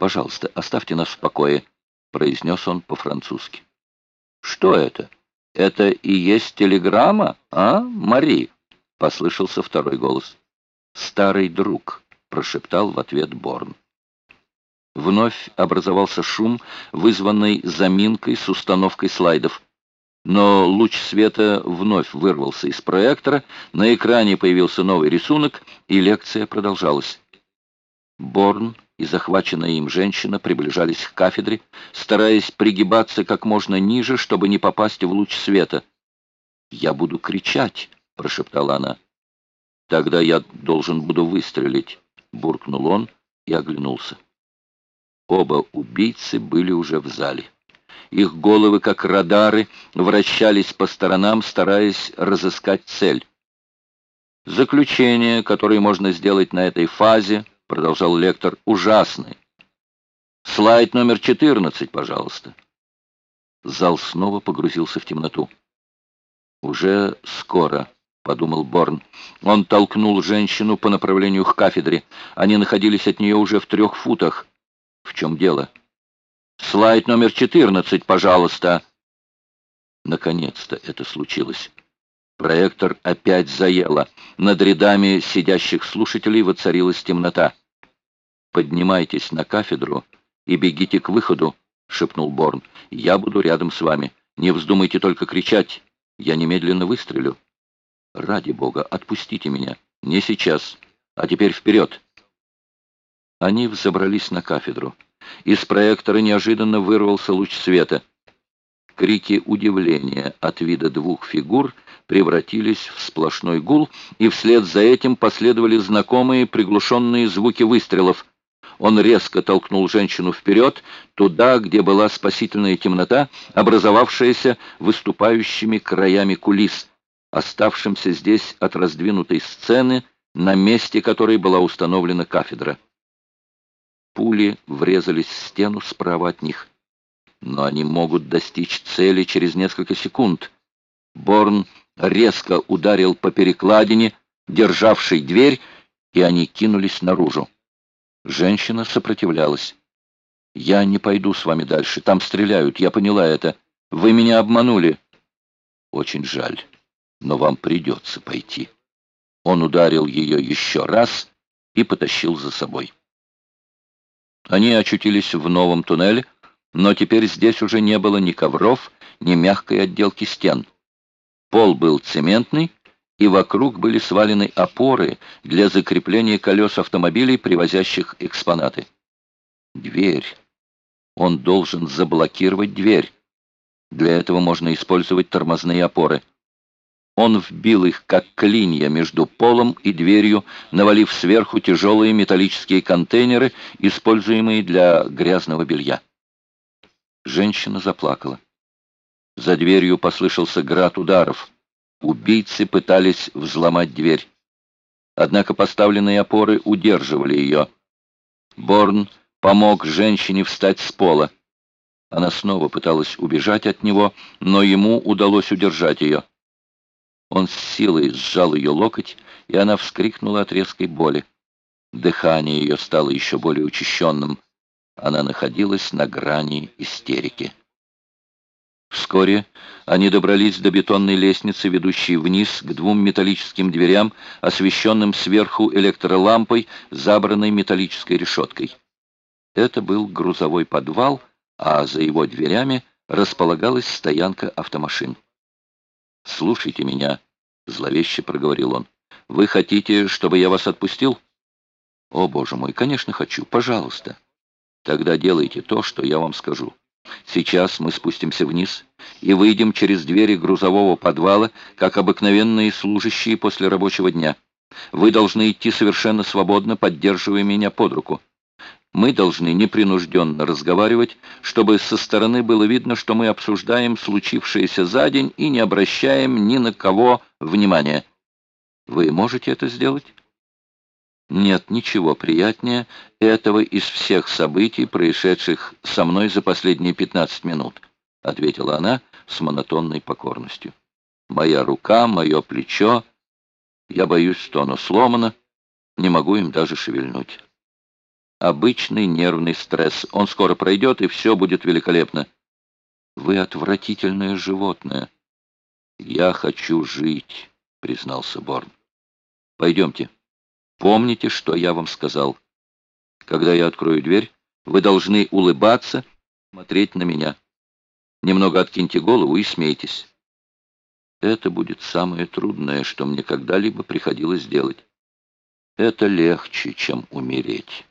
Пожалуйста, оставьте нас в покое», — произнес он по-французски. «Что это? Это и есть телеграмма, а, Мари?» — послышался второй голос. «Старый друг», — прошептал в ответ Борн. Вновь образовался шум, вызванный заминкой с установкой слайдов. Но луч света вновь вырвался из проектора, на экране появился новый рисунок, и лекция продолжалась. Борн и захваченная им женщина приближались к кафедре, стараясь пригибаться как можно ниже, чтобы не попасть в луч света. «Я буду кричать», — прошептала она. «Тогда я должен буду выстрелить», — буркнул он и оглянулся. Оба убийцы были уже в зале. Их головы, как радары, вращались по сторонам, стараясь разыскать цель. Заключение, которое можно сделать на этой фазе, продолжал лектор, ужасный. Слайд номер 14, пожалуйста. Зал снова погрузился в темноту. Уже скоро, подумал Борн. Он толкнул женщину по направлению к кафедре. Они находились от нее уже в трех футах. В чем дело? Слайд номер 14, пожалуйста. Наконец-то это случилось. Проектор опять заело. Над рядами сидящих слушателей воцарилась темнота. «Поднимайтесь на кафедру и бегите к выходу», — шепнул Борн. «Я буду рядом с вами. Не вздумайте только кричать. Я немедленно выстрелю». «Ради бога, отпустите меня. Не сейчас. А теперь вперед!» Они взобрались на кафедру. Из проектора неожиданно вырвался луч света. Крики удивления от вида двух фигур превратились в сплошной гул, и вслед за этим последовали знакомые приглушенные звуки выстрелов. Он резко толкнул женщину вперед, туда, где была спасительная темнота, образовавшаяся выступающими краями кулис, оставшимся здесь от раздвинутой сцены, на месте которой была установлена кафедра. Пули врезались в стену справа от них. Но они могут достичь цели через несколько секунд. Борн резко ударил по перекладине, державшей дверь, и они кинулись наружу. Женщина сопротивлялась. «Я не пойду с вами дальше. Там стреляют. Я поняла это. Вы меня обманули». «Очень жаль, но вам придется пойти». Он ударил ее еще раз и потащил за собой. Они очутились в новом туннеле, но теперь здесь уже не было ни ковров, ни мягкой отделки стен. Пол был цементный, и вокруг были свалены опоры для закрепления колес автомобилей, привозящих экспонаты. Дверь. Он должен заблокировать дверь. Для этого можно использовать тормозные опоры. Он вбил их, как клинья, между полом и дверью, навалив сверху тяжелые металлические контейнеры, используемые для грязного белья. Женщина заплакала. За дверью послышался град ударов. Убийцы пытались взломать дверь. Однако поставленные опоры удерживали ее. Борн помог женщине встать с пола. Она снова пыталась убежать от него, но ему удалось удержать ее. Он с силой сжал ее локоть, и она вскрикнула от резкой боли. Дыхание ее стало еще более учащенным. Она находилась на грани истерики. Вскоре они добрались до бетонной лестницы, ведущей вниз к двум металлическим дверям, освещенным сверху электролампой, забранной металлической решеткой. Это был грузовой подвал, а за его дверями располагалась стоянка автомашин. «Слушайте меня», — зловеще проговорил он. «Вы хотите, чтобы я вас отпустил?» «О, боже мой, конечно хочу. Пожалуйста». «Тогда делайте то, что я вам скажу. Сейчас мы спустимся вниз и выйдем через двери грузового подвала, как обыкновенные служащие после рабочего дня. Вы должны идти совершенно свободно, поддерживая меня под руку. Мы должны непринужденно разговаривать, чтобы со стороны было видно, что мы обсуждаем случившееся за день и не обращаем ни на кого внимания. Вы можете это сделать? Нет ничего приятнее этого из всех событий, происшедших со мной за последние 15 минут, ответила она с монотонной покорностью. Моя рука, мое плечо, я боюсь, что оно сломано, не могу им даже шевельнуть. Обычный нервный стресс. Он скоро пройдет, и все будет великолепно. Вы отвратительное животное. Я хочу жить, признался Борн. Пойдемте. Помните, что я вам сказал. Когда я открою дверь, вы должны улыбаться, смотреть на меня. Немного откиньте голову и смейтесь. Это будет самое трудное, что мне когда-либо приходилось делать. Это легче, чем умереть.